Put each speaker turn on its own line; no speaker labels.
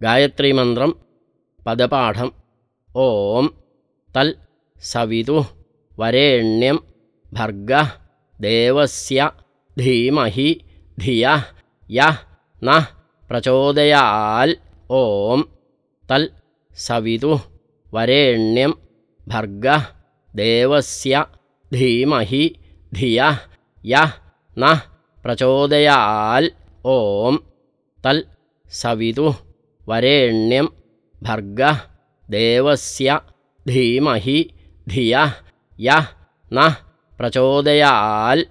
ഗായത്രീമന്ത്രം പദപാഠം ഓം തൽ സവിതു വരേണ്യം ഭർഗ ദേവസ്യ ധീമഹി ധിയ യ ന പ്രചോദയാൽ ഓം തൽ സവിതു വരേണ്യം ഭർഗ ദേവസ്യ ധീമഹി ധിയ യ ന പ്രചോദയാൽ ഓം തൽ സവിതു वरेण्यं भर्गः देवस्य धीमहि धियः यः नः प्रचोदयाल्।